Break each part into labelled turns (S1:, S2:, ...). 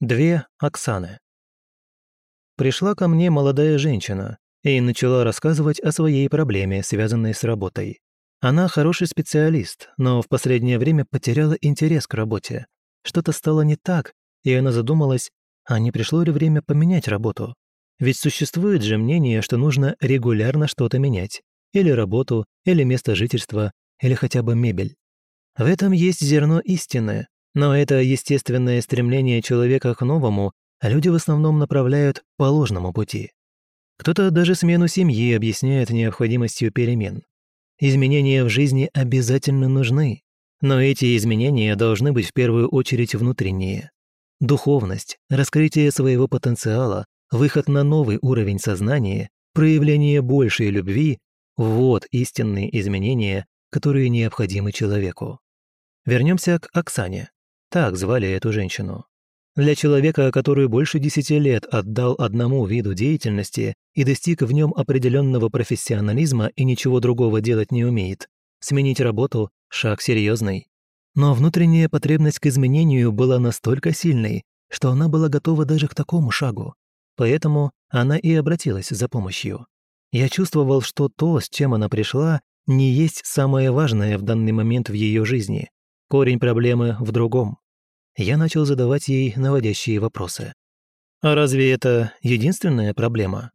S1: Две Оксаны. Пришла ко мне молодая женщина и начала рассказывать о своей проблеме, связанной с работой. Она хороший специалист, но в последнее время потеряла интерес к работе. Что-то стало не так, и она задумалась, а не пришло ли время поменять работу? Ведь существует же мнение, что нужно регулярно что-то менять. Или работу, или место жительства, или хотя бы мебель. В этом есть зерно истины, но это естественное стремление человека к новому люди в основном направляют по ложному пути. Кто-то даже смену семьи объясняет необходимостью перемен. Изменения в жизни обязательно нужны, но эти изменения должны быть в первую очередь внутренние. Духовность, раскрытие своего потенциала, выход на новый уровень сознания, проявление большей любви – вот истинные изменения, которые необходимы человеку. Вернемся к Оксане. Так звали эту женщину. Для человека, который больше десяти лет отдал одному виду деятельности и достиг в нем определенного профессионализма и ничего другого делать не умеет, сменить работу – шаг серьезный. Но внутренняя потребность к изменению была настолько сильной, что она была готова даже к такому шагу. Поэтому она и обратилась за помощью. Я чувствовал, что то, с чем она пришла, не есть самое важное в данный момент в ее жизни. Корень проблемы в другом. Я начал задавать ей наводящие вопросы. «А разве это единственная проблема?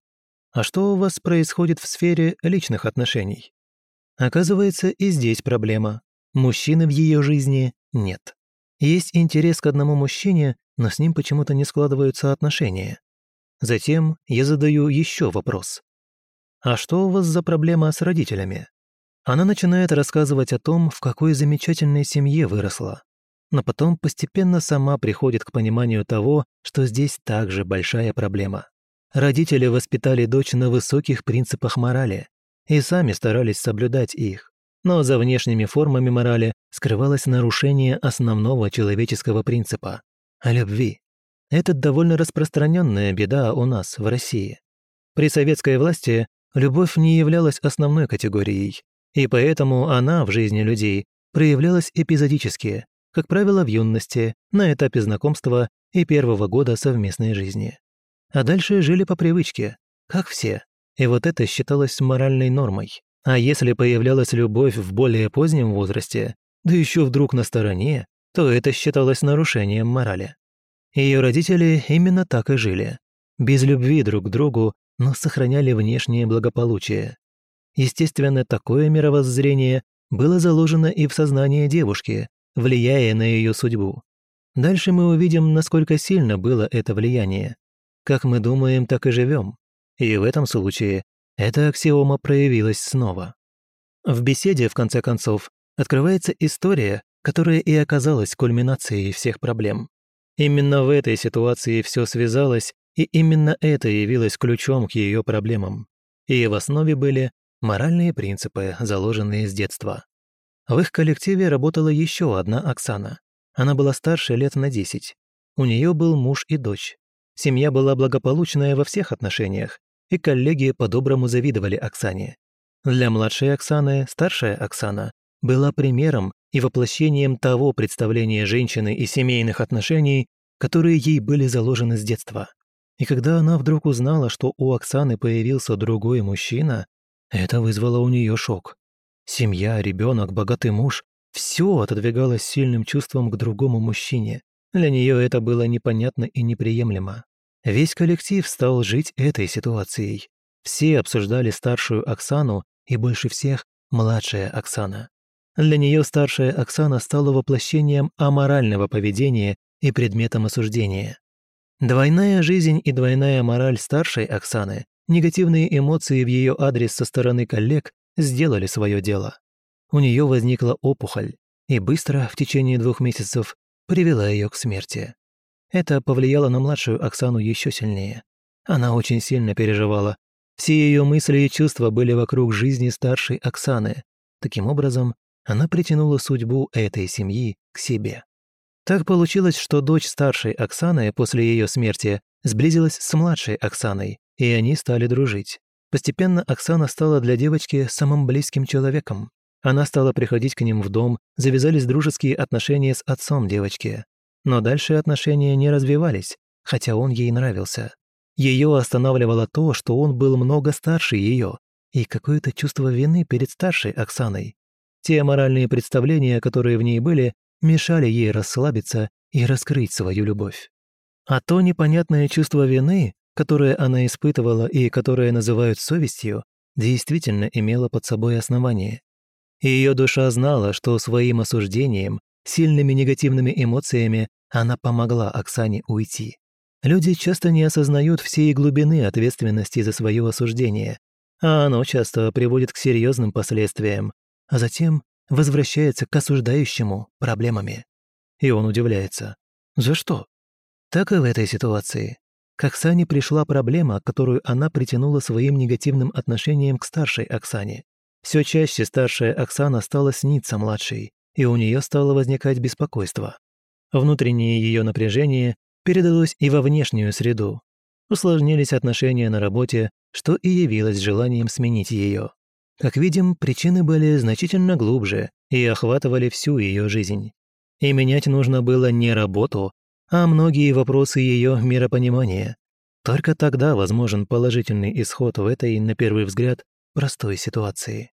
S1: А что у вас происходит в сфере личных отношений?» Оказывается, и здесь проблема. Мужчины в ее жизни нет. Есть интерес к одному мужчине, но с ним почему-то не складываются отношения. Затем я задаю еще вопрос. «А что у вас за проблема с родителями?» Она начинает рассказывать о том, в какой замечательной семье выросла. Но потом постепенно сама приходит к пониманию того, что здесь также большая проблема. Родители воспитали дочь на высоких принципах морали и сами старались соблюдать их. Но за внешними формами морали скрывалось нарушение основного человеческого принципа – любви. Это довольно распространенная беда у нас, в России. При советской власти любовь не являлась основной категорией, и поэтому она в жизни людей проявлялась эпизодически, как правило, в юности, на этапе знакомства и первого года совместной жизни. А дальше жили по привычке, как все, и вот это считалось моральной нормой. А если появлялась любовь в более позднем возрасте, да еще вдруг на стороне, то это считалось нарушением морали. Ее родители именно так и жили. Без любви друг к другу, но сохраняли внешнее благополучие. Естественно, такое мировоззрение было заложено и в сознание девушки, влияя на ее судьбу. Дальше мы увидим, насколько сильно было это влияние. Как мы думаем, так и живем. И в этом случае эта аксиома проявилась снова. В беседе, в конце концов, открывается история, которая и оказалась кульминацией всех проблем. Именно в этой ситуации все связалось, и именно это явилось ключом к ее проблемам. И в основе были моральные принципы, заложенные с детства. В их коллективе работала еще одна Оксана. Она была старше лет на 10. У нее был муж и дочь. Семья была благополучная во всех отношениях, и коллеги по-доброму завидовали Оксане. Для младшей Оксаны старшая Оксана была примером и воплощением того представления женщины и семейных отношений, которые ей были заложены с детства. И когда она вдруг узнала, что у Оксаны появился другой мужчина, это вызвало у нее шок. Семья, ребенок, богатый муж – все отодвигалось сильным чувством к другому мужчине. Для нее это было непонятно и неприемлемо. Весь коллектив стал жить этой ситуацией. Все обсуждали старшую Оксану и больше всех младшая Оксана. Для нее старшая Оксана стала воплощением аморального поведения и предметом осуждения. Двойная жизнь и двойная мораль старшей Оксаны Негативные эмоции в ее адрес со стороны коллег сделали свое дело. У нее возникла опухоль, и быстро, в течение двух месяцев, привела ее к смерти. Это повлияло на младшую Оксану еще сильнее. Она очень сильно переживала. Все ее мысли и чувства были вокруг жизни старшей Оксаны. Таким образом, она притянула судьбу этой семьи к себе. Так получилось, что дочь старшей Оксаны после ее смерти сблизилась с младшей Оксаной, и они стали дружить. Постепенно Оксана стала для девочки самым близким человеком. Она стала приходить к ним в дом, завязались дружеские отношения с отцом девочки. Но дальше отношения не развивались, хотя он ей нравился. Ее останавливало то, что он был много старше ее, и какое-то чувство вины перед старшей Оксаной. Те моральные представления, которые в ней были, мешали ей расслабиться и раскрыть свою любовь. А то непонятное чувство вины, которое она испытывала и которое называют совестью, действительно имело под собой основание. Ее душа знала, что своим осуждением, сильными негативными эмоциями она помогла Оксане уйти. Люди часто не осознают всей глубины ответственности за свое осуждение, а оно часто приводит к серьезным последствиям, а затем возвращается к осуждающему проблемами. И он удивляется. За что? Так и в этой ситуации. К Оксане пришла проблема, которую она притянула своим негативным отношением к старшей Оксане. Все чаще старшая Оксана стала сниться младшей, и у нее стало возникать беспокойство. Внутреннее ее напряжение передалось и во внешнюю среду. Усложнились отношения на работе, что и явилось желанием сменить ее. Как видим, причины были значительно глубже и охватывали всю ее жизнь. И менять нужно было не работу, а многие вопросы ее миропонимания. Только тогда возможен положительный исход в этой, на первый взгляд, простой ситуации.